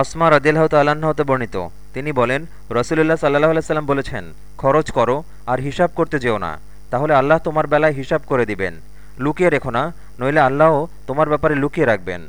আসমা রদিল্লাহ তাল্লাহতে হতে বর্ণিত। তিনি বলেন, রসুলুল্লাহ সাল্লাহ আলাইসাল্লাম বলেছেন, খরচ করো আর হিসাব করতে যেও না। তাহলে আল্লাহ তোমার বেলায় হিসাব করে দিবেন। লুকিয়ে রেখো না, নইলে আল্লাহও তোমার ব্যাপারে লুকিয়ে রাখবেন।